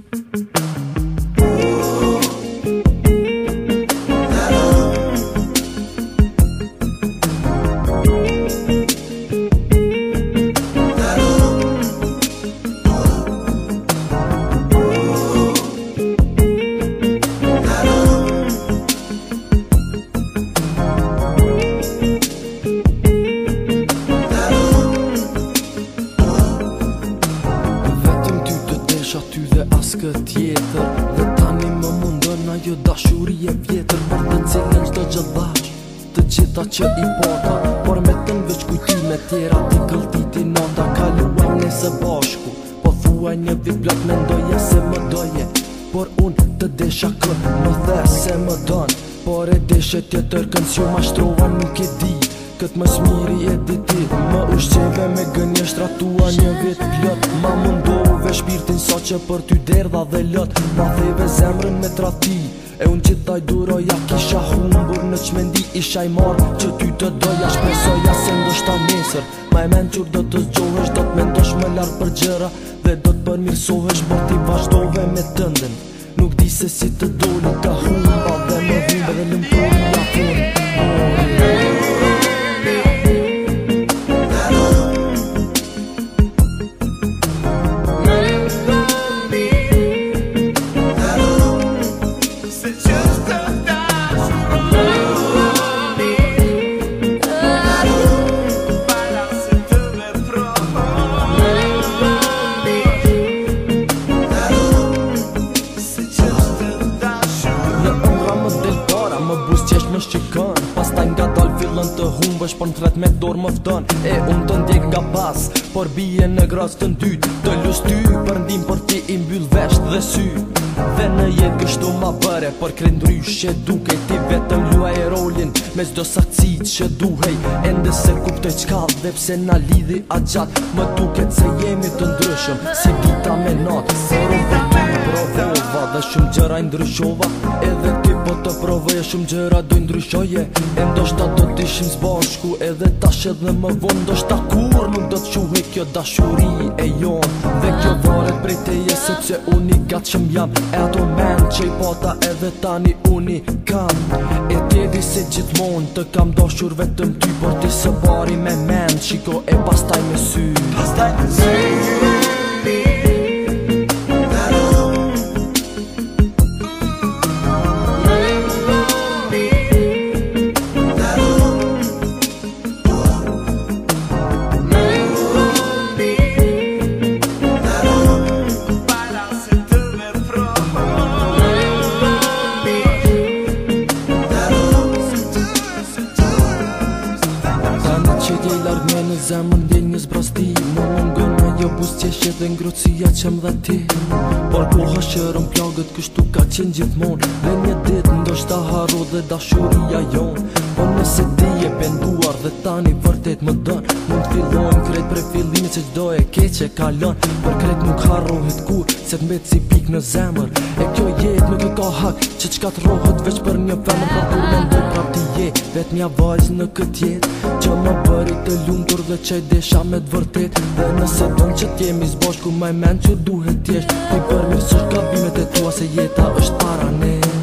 Thank you. diska tjetër Dhe tani më mundën në jo dashuri e vjetër Për të cilën qdo gjëllash Të gjitha që i pota Por me të nëveç kujtime tjera Ti këllti ti nënda Kaluaj një bashku Po thua një vit blot me ndoje se më doje Por unë të desha kërë Më the se më donë Por e deshe tjetër kënë Sjo ma shtrova nuk e di Këtë më smiri e diti Më që për ty derdha dhe lët Pa theve zemrën me trati E unë që taj duroja kisha hunë Në qmendi isha i marë që ty të doja Shpesoja se ndushta nesër Ma e qërë do të zgjohesh Do të mendosh me lartë për gjëra Dhe do të përmirsohesh Por ti vazhdove me tëndën Nuk di se si të doli ka ba Dhe me vimbe dhe lëmpur nga forë Oh, fillën të humbësh për po në tret me dorë më fëton E unë të ndjek ga pas Por bije në grasë të ndyt Të lus ty për ndim Por ti imbyll vesht dhe sy Dhe në jetë kështu ma bëre Por krenë që duke Ti vetëm luaj e rolin Me zdo sakcit që duhej E ndëse kupte qka Dhe pse na lidhi a gjatë Më duket se jemi të ndryshëm Se gita me natë Se gita me natë provova Dhe shumë gjera i ndryshova Edhe ti po të provoje Shumë gjera do i ndryshoje E ndoshta do t'ishim zbashku Edhe tash edhe më vonë Ndoshta kur nuk do t'quhi kjo dashuri e jon Dhe kjo vore prej teje Sepse uni ka qëm jam E ato men që i pata edhe tani uni kam E ti di se gjithmon Të kam dashur vetëm ty Por ti së bari me men Shiko e pastaj me sy Pastaj me sy që t'jej largë me në zemën dil një zbrosti Më më ngun me jo bus t'jeshe dhe ngrocija që më dhe ti Por ku hëshërën plagët kështu ka qenë gjithmonë Dhe një dit ndoshta haru haro dhe dashuria jon Por nëse ti e penduar dhe tani vërtet më dënë Më në fillon krejt pre fillin që gjdo e keq e kalon Por krejt nuk harohet kur se t'met si pik në zemër E kjo jet nuk i ka hak që qka t'rohët veç për një femër Por kur me ndo prap t'i vet mja vajzë në këtë jetë Që më bëri të lumë tërë që i desha me të vërtet Dhe nëse donë që t'jemi zbashku maj menë që duhet t'jesht Ti përmirë sërka kabimet e tua se jeta është para ne